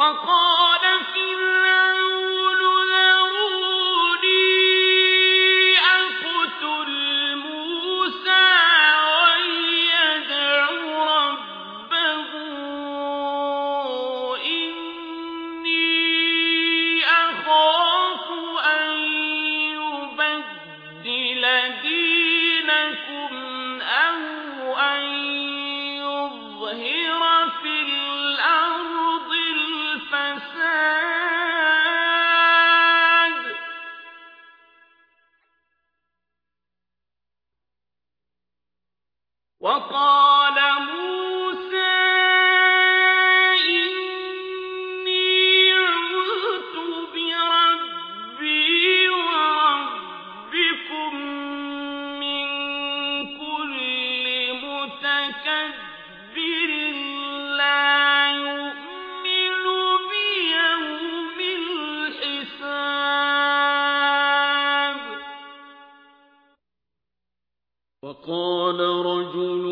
وقال وقال موسى إني بربي وربكم من كل متكبر لا يؤمن بيوم الحساب. رجل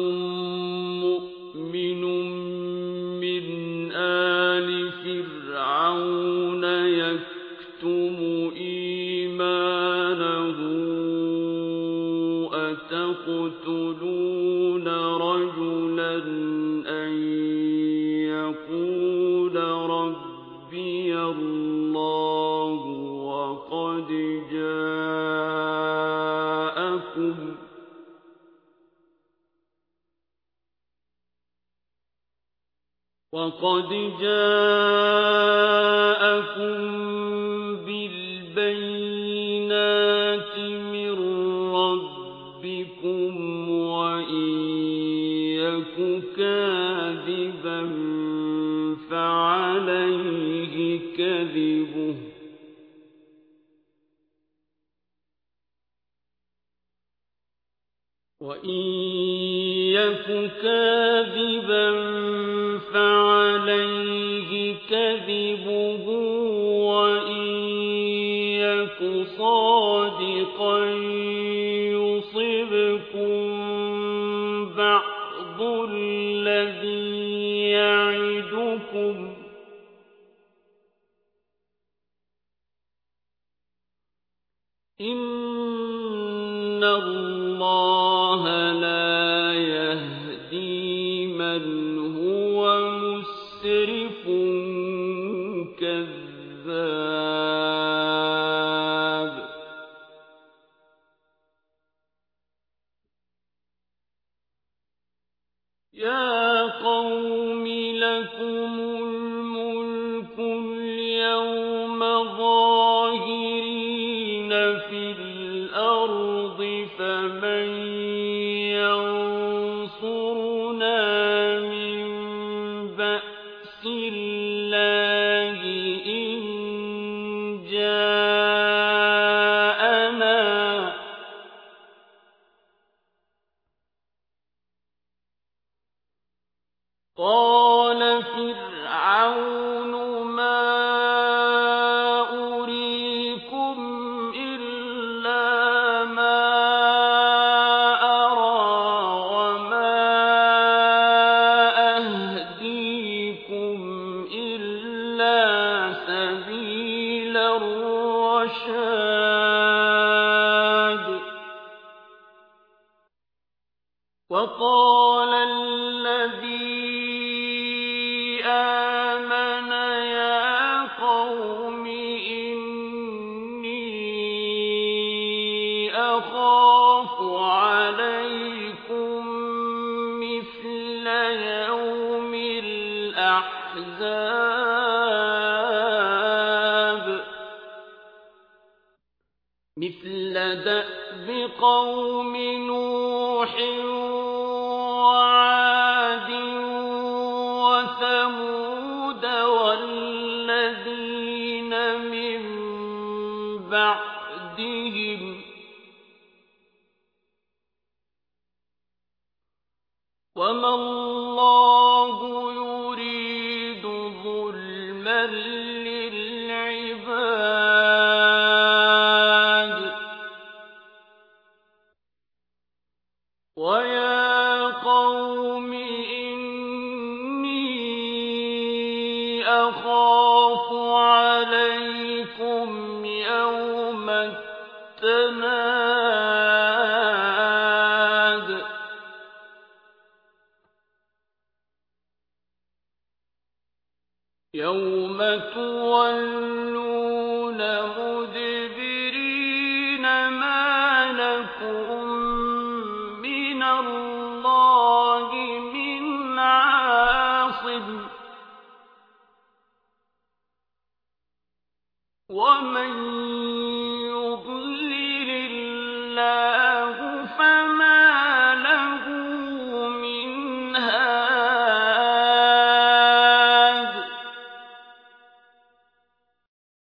رجلا أن يقول ربي الله وقد جاءكم وقد جاءكم كاذبا فعليه كذبه وإن يك كاذبا فعليه كذبه وإن يك صادقا يصبكم إن الله لا يهدي من هو مسرف كذاب يا قوم في الأرض فمن ينصرنا من بأس الله إن جاءنا قال فرعون سبيل الرشاد. وقال الذي آمن يا قوم إني أخاف عليكم مثل يوم الأحزاب. مثل دأب قوم نوح وعاد وثمود والذين من بعدهم وما الله ويا قوم إني أخاف عليكم يوم يوم تولون مرحبا